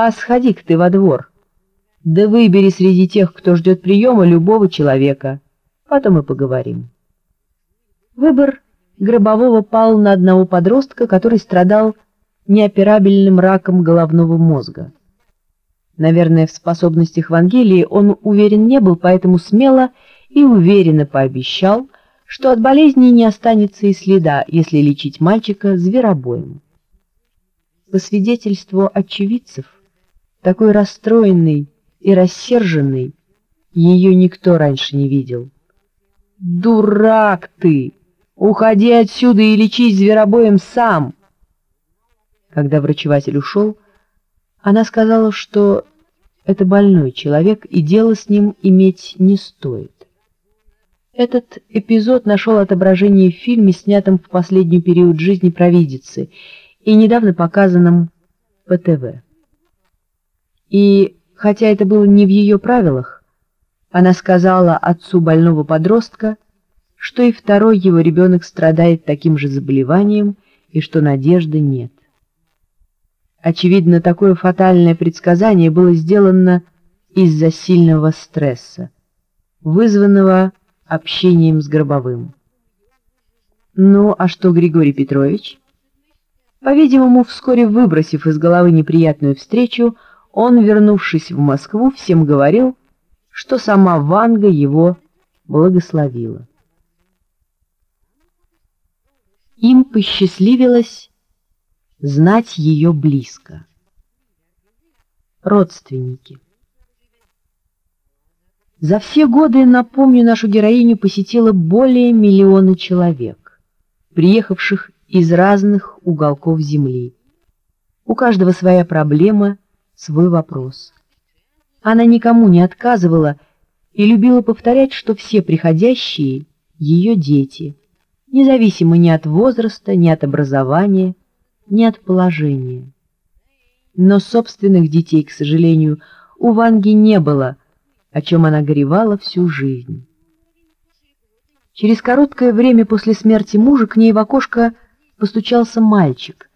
А сходи-ка ты во двор. Да выбери среди тех, кто ждет приема, любого человека. Потом и поговорим. Выбор Гробового пал на одного подростка, который страдал неоперабельным раком головного мозга. Наверное, в способностях Вангелии он уверен не был, поэтому смело и уверенно пообещал, что от болезни не останется и следа, если лечить мальчика зверобоем. По свидетельству очевидцев, такой расстроенный и рассерженный ее никто раньше не видел. «Дурак ты! Уходи отсюда и лечись зверобоем сам!» Когда врачеватель ушел, она сказала, что это больной человек, и дело с ним иметь не стоит. Этот эпизод нашел отображение в фильме, снятом в последний период жизни провидицы и недавно показанном по ТВ. И, хотя это было не в ее правилах, она сказала отцу больного подростка, что и второй его ребенок страдает таким же заболеванием и что надежды нет. Очевидно, такое фатальное предсказание было сделано из-за сильного стресса, вызванного общением с Гробовым. Ну, а что Григорий Петрович? По-видимому, вскоре выбросив из головы неприятную встречу, он, вернувшись в Москву, всем говорил, что сама Ванга его благословила. Им посчастливилось знать ее близко. Родственники. За все годы, напомню, нашу героиню посетило более миллиона человек, приехавших из разных уголков земли. У каждого своя проблема, свой вопрос. Она никому не отказывала и любила повторять, что все приходящие — ее дети, независимо ни от возраста, ни от образования, ни от положения. Но собственных детей, к сожалению, у Ванги не было, о чем она горевала всю жизнь. Через короткое время после смерти мужа к ней в окошко постучался мальчик,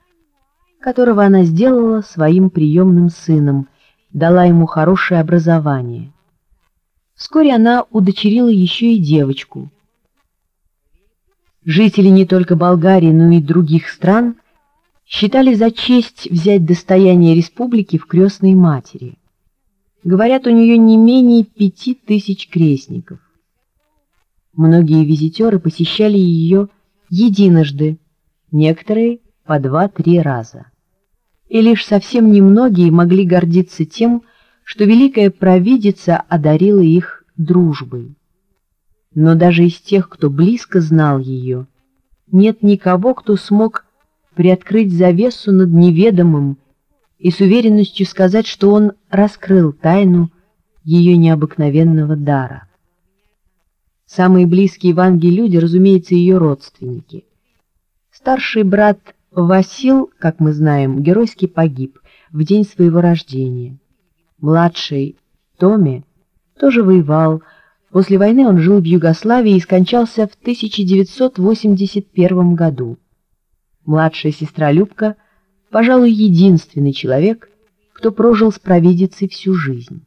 которого она сделала своим приемным сыном, дала ему хорошее образование. Вскоре она удочерила еще и девочку. Жители не только Болгарии, но и других стран считали за честь взять достояние республики в крестной матери. Говорят, у нее не менее пяти тысяч крестников. Многие визитеры посещали ее единожды, некоторые по два-три раза. И лишь совсем немногие могли гордиться тем, что великая провидица одарила их дружбой. Но даже из тех, кто близко знал ее, нет никого, кто смог приоткрыть завесу над неведомым и с уверенностью сказать, что он раскрыл тайну ее необыкновенного дара. Самые близкие Ванге люди, разумеется, ее родственники. Старший брат Васил, как мы знаем, геройски погиб в день своего рождения. Младший Томи тоже воевал. После войны он жил в Югославии и скончался в 1981 году. Младшая сестра Любка, пожалуй, единственный человек, кто прожил с провидицей всю жизнь.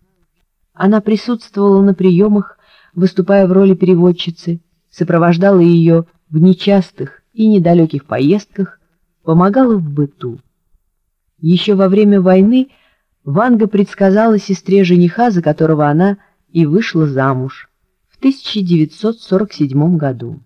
Она присутствовала на приемах, выступая в роли переводчицы, сопровождала ее в нечастых и недалеких поездках, помогала в быту. Еще во время войны Ванга предсказала сестре жениха, за которого она и вышла замуж в 1947 году.